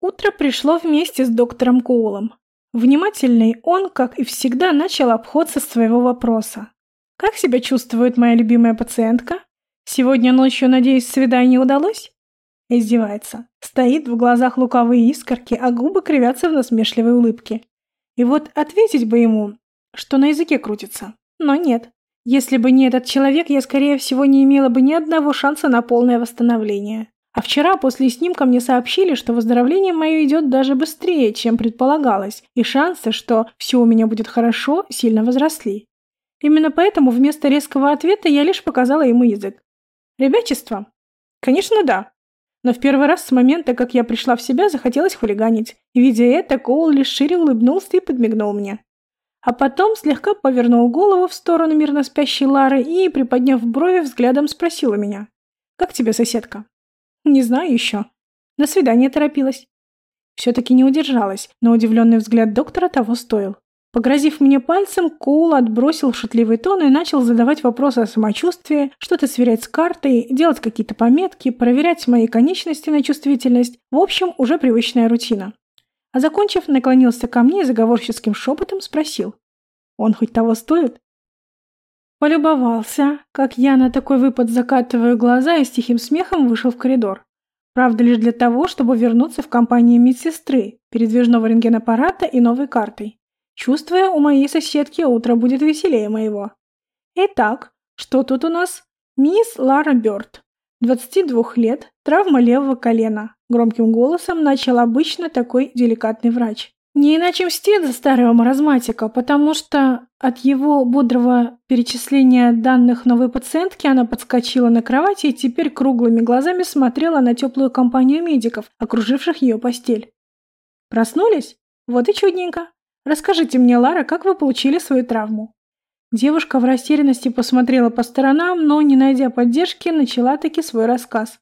Утро пришло вместе с доктором Коулом. Внимательный он, как и всегда, начал обход со своего вопроса. «Как себя чувствует моя любимая пациентка? Сегодня ночью, надеюсь, свидание удалось?» Издевается. Стоит в глазах луковые искорки, а губы кривятся в насмешливой улыбке. И вот ответить бы ему, что на языке крутится. Но нет. Если бы не этот человек, я, скорее всего, не имела бы ни одного шанса на полное восстановление. А вчера после снимка мне сообщили, что выздоровление мое идет даже быстрее, чем предполагалось, и шансы, что все у меня будет хорошо, сильно возросли. Именно поэтому вместо резкого ответа я лишь показала ему язык. Ребячество? Конечно, да. Но в первый раз с момента, как я пришла в себя, захотелось хулиганить. И, видя это, Коул лишь шире улыбнулся и подмигнул мне. А потом слегка повернул голову в сторону мирно спящей Лары и, приподняв брови, взглядом спросил у меня. «Как тебе соседка?» Не знаю еще. На свидание торопилась. Все-таки не удержалась, но удивленный взгляд доктора того стоил. Погрозив мне пальцем, Коул отбросил шутливый тон и начал задавать вопросы о самочувствии, что-то сверять с картой, делать какие-то пометки, проверять мои конечности на чувствительность. В общем, уже привычная рутина. А закончив, наклонился ко мне и заговорческим шепотом спросил. «Он хоть того стоит?» Полюбовался, как я на такой выпад закатываю глаза и с тихим смехом вышел в коридор. Правда, лишь для того, чтобы вернуться в компании медсестры, передвижного рентгенаппарата и новой картой. Чувствуя, у моей соседки утро будет веселее моего. Итак, что тут у нас? Мисс Лара Бёрд, 22 лет, травма левого колена. Громким голосом начал обычно такой деликатный врач. Не иначе мстит за старого маразматика, потому что от его бодрого перечисления данных новой пациентки она подскочила на кровати и теперь круглыми глазами смотрела на теплую компанию медиков, окруживших ее постель. Проснулись? Вот и чудненько. Расскажите мне, Лара, как вы получили свою травму? Девушка в растерянности посмотрела по сторонам, но, не найдя поддержки, начала таки свой рассказ.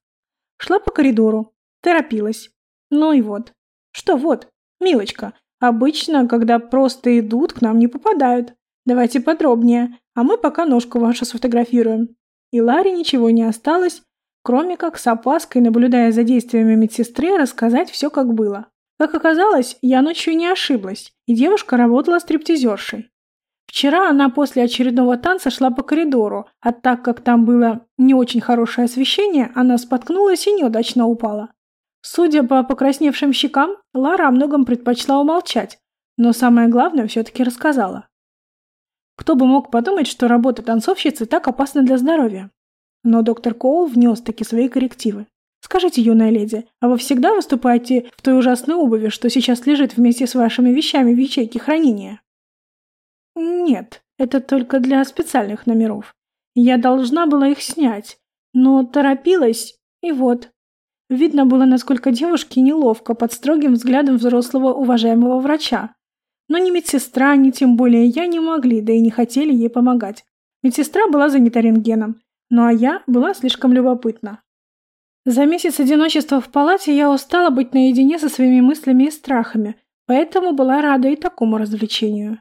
Шла по коридору. Торопилась. Ну и вот. Что вот? «Милочка, обычно, когда просто идут, к нам не попадают. Давайте подробнее, а мы пока ножку вашу сфотографируем». И Ларе ничего не осталось, кроме как с опаской, наблюдая за действиями медсестры, рассказать все как было. Как оказалось, я ночью не ошиблась, и девушка работала стриптизершей. Вчера она после очередного танца шла по коридору, а так как там было не очень хорошее освещение, она споткнулась и неудачно упала. Судя по покрасневшим щекам, Лара о многом предпочла умолчать, но самое главное все-таки рассказала. Кто бы мог подумать, что работа танцовщицы так опасна для здоровья? Но доктор Коул внес таки свои коррективы. Скажите, юная леди, а вы всегда выступаете в той ужасной обуви, что сейчас лежит вместе с вашими вещами в ячейке хранения? Нет, это только для специальных номеров. Я должна была их снять, но торопилась, и вот, Видно было, насколько девушке неловко под строгим взглядом взрослого уважаемого врача. Но ни медсестра, ни тем более я не могли, да и не хотели ей помогать. Медсестра была занята рентгеном, ну а я была слишком любопытна. За месяц одиночества в палате я устала быть наедине со своими мыслями и страхами, поэтому была рада и такому развлечению.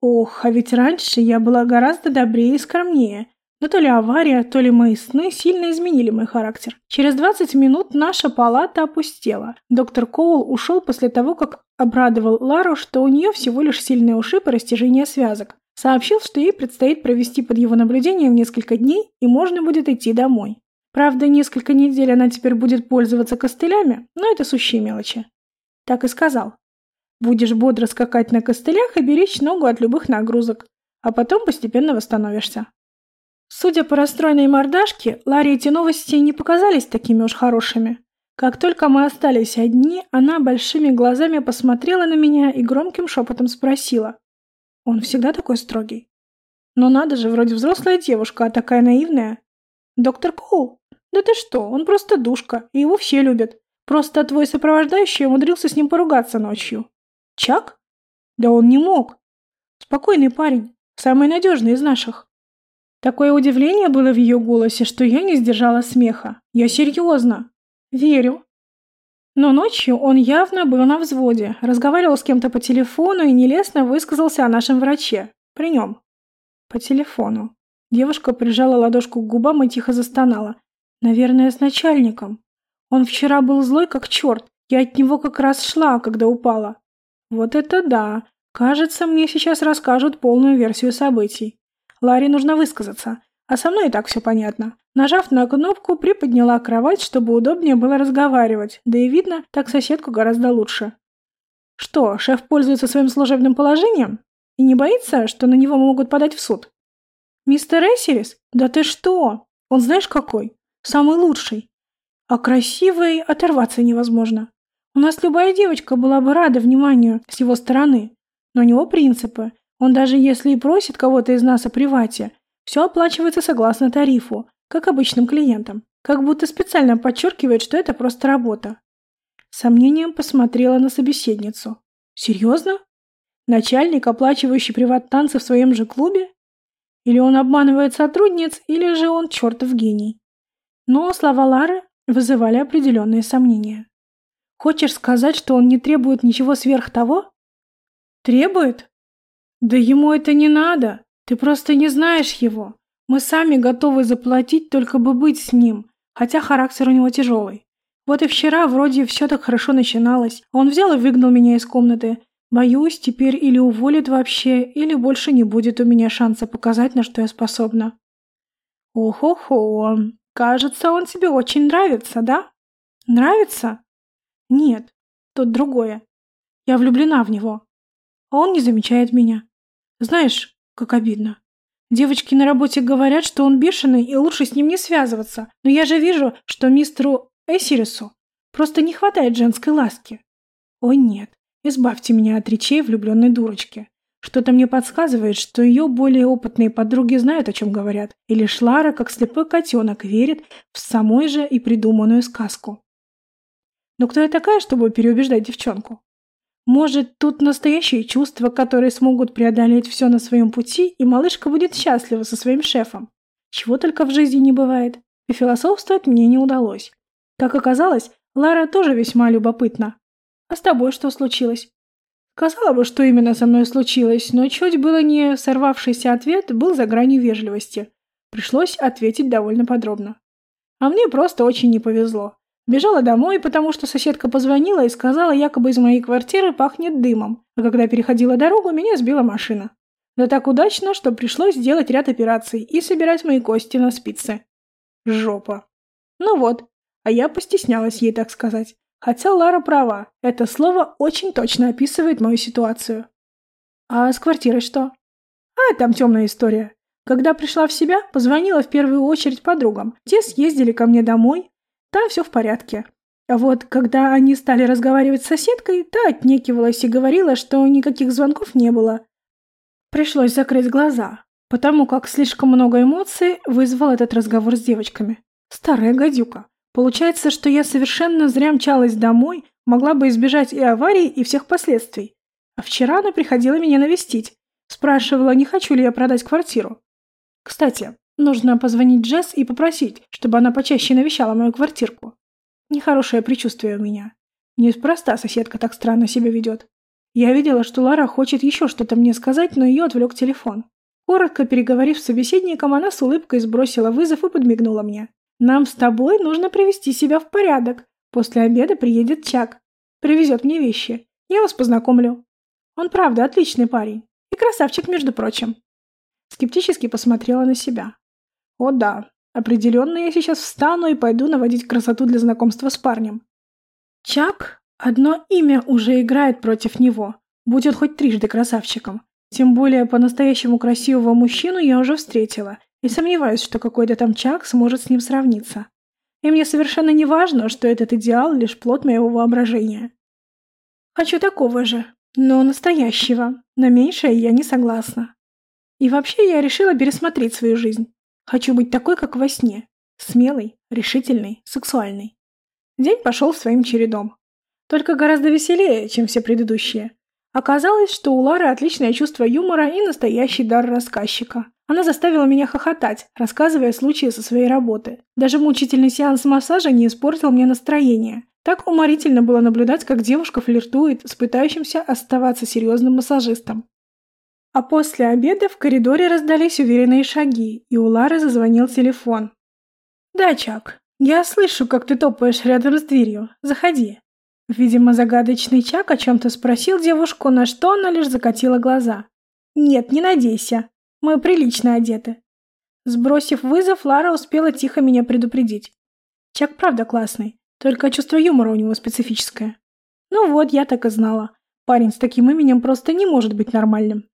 Ох, а ведь раньше я была гораздо добрее и скромнее, но то ли авария, то ли мои сны сильно изменили мой характер. Через 20 минут наша палата опустела. Доктор Коул ушел после того, как обрадовал Лару, что у нее всего лишь сильные ушибы растяжения связок. Сообщил, что ей предстоит провести под его наблюдением несколько дней и можно будет идти домой. Правда, несколько недель она теперь будет пользоваться костылями, но это сущие мелочи. Так и сказал. Будешь бодро скакать на костылях и беречь ногу от любых нагрузок, а потом постепенно восстановишься. Судя по расстроенной мордашке, Ларе эти новости не показались такими уж хорошими. Как только мы остались одни, она большими глазами посмотрела на меня и громким шепотом спросила. «Он всегда такой строгий?» «Ну надо же, вроде взрослая девушка, а такая наивная». «Доктор Коул? Да ты что, он просто душка, и его все любят. Просто твой сопровождающий умудрился с ним поругаться ночью». «Чак? Да он не мог. Спокойный парень, самый надежный из наших». Такое удивление было в ее голосе, что я не сдержала смеха. Я серьезно. Верю. Но ночью он явно был на взводе, разговаривал с кем-то по телефону и нелестно высказался о нашем враче. При нем. По телефону. Девушка прижала ладошку к губам и тихо застонала. Наверное, с начальником. Он вчера был злой как черт Я от него как раз шла, когда упала. Вот это да. Кажется, мне сейчас расскажут полную версию событий. Ларе нужно высказаться, а со мной и так все понятно. Нажав на кнопку, приподняла кровать, чтобы удобнее было разговаривать, да и видно, так соседку гораздо лучше. Что, шеф пользуется своим служебным положением? И не боится, что на него могут подать в суд? Мистер Эссерис? Да ты что? Он знаешь какой? Самый лучший. А красивый оторваться невозможно. У нас любая девочка была бы рада вниманию с его стороны. Но у него принципы. Он даже если и просит кого-то из нас о привате, все оплачивается согласно тарифу, как обычным клиентам. Как будто специально подчеркивает, что это просто работа. сомнением посмотрела на собеседницу. Серьезно? Начальник, оплачивающий приват-танцы в своем же клубе? Или он обманывает сотрудниц, или же он чертов гений. Но слова Лары вызывали определенные сомнения. Хочешь сказать, что он не требует ничего сверх того? Требует? Да ему это не надо. Ты просто не знаешь его. Мы сами готовы заплатить, только бы быть с ним, хотя характер у него тяжелый. Вот и вчера вроде все так хорошо начиналось. Он взял и выгнал меня из комнаты. Боюсь, теперь или уволит вообще, или больше не будет у меня шанса показать, на что я способна. Ох-охо, кажется, он тебе очень нравится, да? Нравится? Нет, тут другое. Я влюблена в него. А он не замечает меня. Знаешь, как обидно. Девочки на работе говорят, что он бешеный и лучше с ним не связываться. Но я же вижу, что мистеру Эсирису просто не хватает женской ласки. Ой, нет, избавьте меня от речей влюбленной дурочки. Что-то мне подсказывает, что ее более опытные подруги знают, о чем говорят, и лишь Лара, как слепой котенок, верит в самой же и придуманную сказку. Но кто я такая, чтобы переубеждать девчонку? Может, тут настоящие чувства, которые смогут преодолеть все на своем пути, и малышка будет счастлива со своим шефом. Чего только в жизни не бывает. И философствовать мне не удалось. Как оказалось, Лара тоже весьма любопытна. А с тобой что случилось? Сказала бы, что именно со мной случилось, но чуть было не сорвавшийся ответ был за гранью вежливости. Пришлось ответить довольно подробно. А мне просто очень не повезло. Бежала домой, потому что соседка позвонила и сказала, якобы из моей квартиры пахнет дымом, а когда переходила дорогу, меня сбила машина. Да так удачно, что пришлось сделать ряд операций и собирать мои кости на спицы. Жопа. Ну вот, а я постеснялась ей так сказать. Хотя Лара права, это слово очень точно описывает мою ситуацию. А с квартирой что? А, там темная история. Когда пришла в себя, позвонила в первую очередь подругам. Те съездили ко мне домой, там все в порядке. А вот когда они стали разговаривать с соседкой, та отнекивалась и говорила, что никаких звонков не было. Пришлось закрыть глаза, потому как слишком много эмоций вызвал этот разговор с девочками. Старая гадюка. Получается, что я совершенно зря мчалась домой, могла бы избежать и аварии, и всех последствий. А вчера она приходила меня навестить. Спрашивала, не хочу ли я продать квартиру. Кстати, Нужно позвонить Джесс и попросить, чтобы она почаще навещала мою квартирку. Нехорошее предчувствие у меня. Неспроста соседка так странно себя ведет. Я видела, что Лара хочет еще что-то мне сказать, но ее отвлек телефон. Коротко переговорив с собеседником, она с улыбкой сбросила вызов и подмигнула мне. «Нам с тобой нужно привести себя в порядок. После обеда приедет Чак. Привезет мне вещи. Я вас познакомлю. Он правда отличный парень. И красавчик, между прочим». Скептически посмотрела на себя. О да, определенно я сейчас встану и пойду наводить красоту для знакомства с парнем. Чак, одно имя уже играет против него, будет хоть трижды красавчиком. Тем более по-настоящему красивого мужчину я уже встретила, и сомневаюсь, что какой-то там Чак сможет с ним сравниться. И мне совершенно не важно, что этот идеал лишь плод моего воображения. Хочу такого же, но настоящего. На меньшее я не согласна. И вообще я решила пересмотреть свою жизнь. Хочу быть такой, как во сне. Смелый, решительный, сексуальный. День пошел своим чередом. Только гораздо веселее, чем все предыдущие. Оказалось, что у Лары отличное чувство юмора и настоящий дар рассказчика. Она заставила меня хохотать, рассказывая случаи со своей работы. Даже мучительный сеанс массажа не испортил мне настроение. Так уморительно было наблюдать, как девушка флиртует с пытающимся оставаться серьезным массажистом. А после обеда в коридоре раздались уверенные шаги, и у Лары зазвонил телефон. «Да, Чак, я слышу, как ты топаешь рядом с дверью. Заходи». Видимо, загадочный Чак о чем-то спросил девушку, на что она лишь закатила глаза. «Нет, не надейся. Мы прилично одеты». Сбросив вызов, Лара успела тихо меня предупредить. Чак правда классный, только чувство юмора у него специфическое. Ну вот, я так и знала. Парень с таким именем просто не может быть нормальным.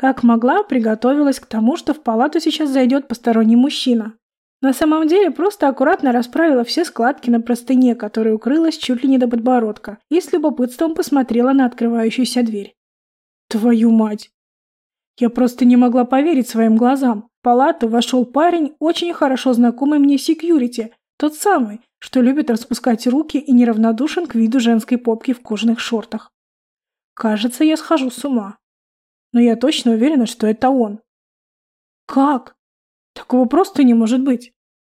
Как могла, приготовилась к тому, что в палату сейчас зайдет посторонний мужчина. На самом деле просто аккуратно расправила все складки на простыне, которая укрылась чуть ли не до подбородка, и с любопытством посмотрела на открывающуюся дверь. Твою мать! Я просто не могла поверить своим глазам. В палату вошел парень, очень хорошо знакомый мне секьюрити, тот самый, что любит распускать руки и неравнодушен к виду женской попки в кожаных шортах. Кажется, я схожу с ума. Но я точно уверена, что это он. Как? Такого просто не может быть.